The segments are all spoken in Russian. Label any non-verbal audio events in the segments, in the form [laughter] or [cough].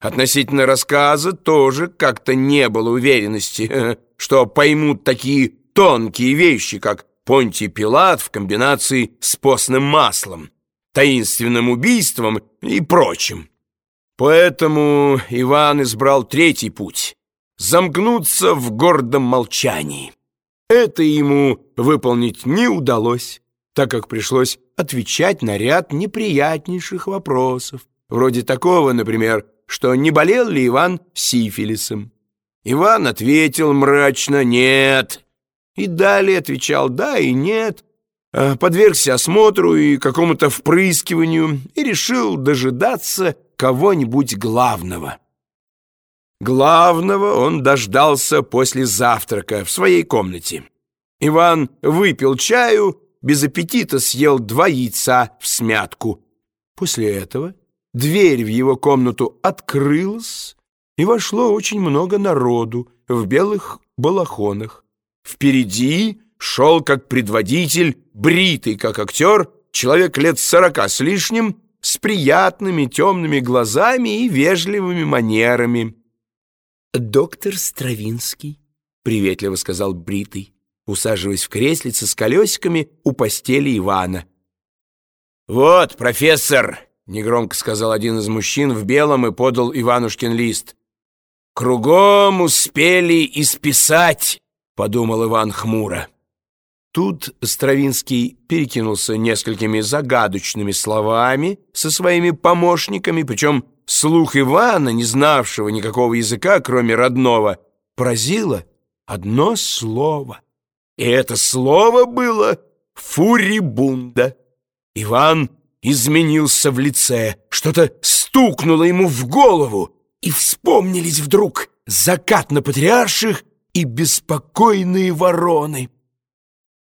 Относительно рассказа тоже как-то не было уверенности, [laughs] что поймут такие тонкие вещи, как Понтий Пилат в комбинации с постным маслом, таинственным убийством и прочим. Поэтому Иван избрал третий путь — замкнуться в гордом молчании. Это ему выполнить не удалось, так как пришлось отвечать на ряд неприятнейших вопросов, вроде такого, например, что не болел ли Иван сифилисом. Иван ответил мрачно «нет», и далее отвечал «да» и «нет», а подвергся осмотру и какому-то впрыскиванию и решил дожидаться кого-нибудь главного. Главного он дождался после завтрака в своей комнате. Иван выпил чаю, без аппетита съел два яйца в смятку. После этого дверь в его комнату открылась, и вошло очень много народу в белых балахонах. Впереди шел как предводитель, бритый как актер, человек лет сорока с лишним, с приятными темными глазами и вежливыми манерами. «Доктор Стравинский», — приветливо сказал бритый, усаживаясь в креслице с колесиками у постели Ивана. «Вот, профессор!» — негромко сказал один из мужчин в белом и подал Иванушкин лист. «Кругом успели исписать!» — подумал Иван хмуро. Тут Стравинский перекинулся несколькими загадочными словами со своими помощниками, причем слух Ивана, не знавшего никакого языка, кроме родного, поразило одно слово. И это слово было «фурибунда». Иван изменился в лице, что-то стукнуло ему в голову, и вспомнились вдруг закат на патриарших и беспокойные вороны.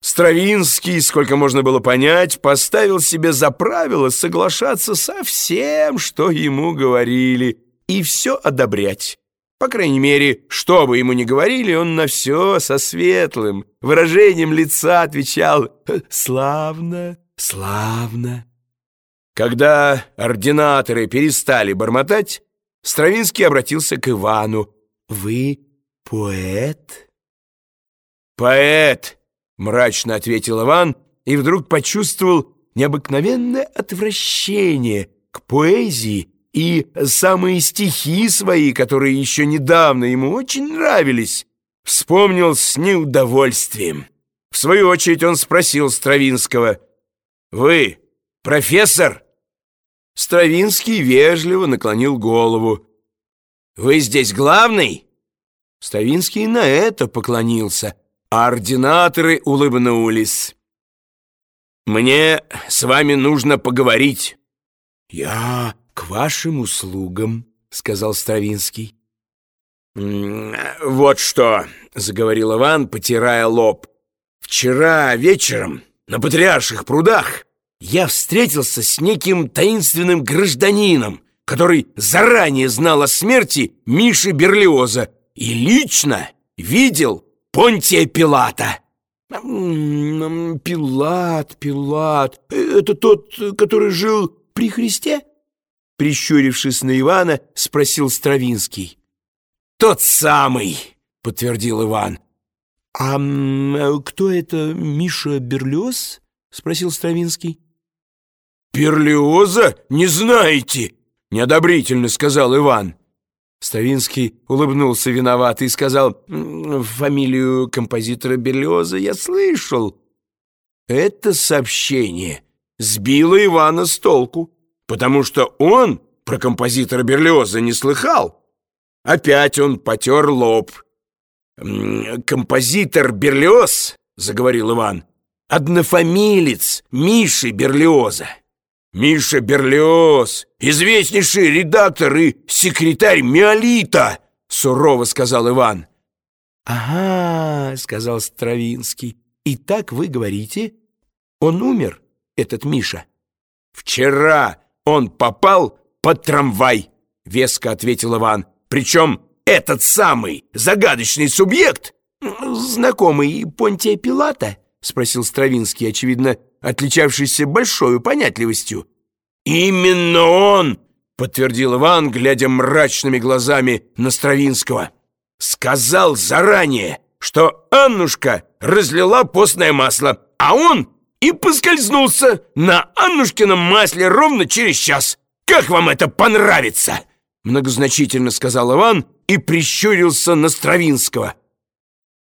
Стравинский, сколько можно было понять, поставил себе за правило соглашаться со всем, что ему говорили, и все одобрять. По крайней мере, что бы ему ни говорили, он на все со светлым выражением лица отвечал «Славно, славно». Когда ординаторы перестали бормотать, Стравинский обратился к Ивану. «Вы поэт?» «Поэт!» Мрачно ответил Иван и вдруг почувствовал необыкновенное отвращение к поэзии и самые стихи свои, которые еще недавно ему очень нравились, вспомнил с неудовольствием. В свою очередь он спросил Стравинского, «Вы профессор?» Стравинский вежливо наклонил голову. «Вы здесь главный?» Стравинский на это поклонился – а ординаторы улыбнулись. «Мне с вами нужно поговорить». «Я к вашим услугам», — сказал Стравинский. «Вот что», — заговорил Иван, потирая лоб. «Вчера вечером на Патриарших прудах я встретился с неким таинственным гражданином, который заранее знал о смерти Миши Берлиоза и лично видел Понтия Пилата!» «Пилат, Пилат, это тот, который жил при Христе?» Прищурившись на Ивана, спросил Стравинский. «Тот самый!» — подтвердил Иван. «А кто это Миша Берлиоз?» — спросил Стравинский. «Берлиоза не знаете?» — неодобрительно сказал Иван. Ставинский улыбнулся виновато и сказал, «Фамилию композитора Берлиоза я слышал». Это сообщение сбило Ивана с толку, потому что он про композитора Берлиоза не слыхал. Опять он потер лоб. «Композитор Берлиоз», — заговорил Иван, — «однофамилец Миши Берлиоза». Миша Берлиоз, известнейший редактор и секретарь Миолита, сурово сказал Иван. Ага, сказал Стравинский. И так вы говорите, он умер, этот Миша? Вчера он попал под трамвай, веско ответил Иван. Причем этот самый загадочный субъект, знакомый Понтия Пилата, спросил Стравинский, очевидно, отличавшийся большой понятливостью. «Именно он подтвердил Иван, глядя мрачными глазами на Стравинского. Сказал заранее, что Аннушка разлила постное масло, а он и поскользнулся на Аннушкином масле ровно через час. Как вам это понравится? Многозначительно сказал Иван и прищурился на Стравинского.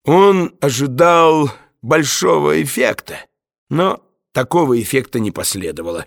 Он ожидал большого эффекта, но такого эффекта не последовало.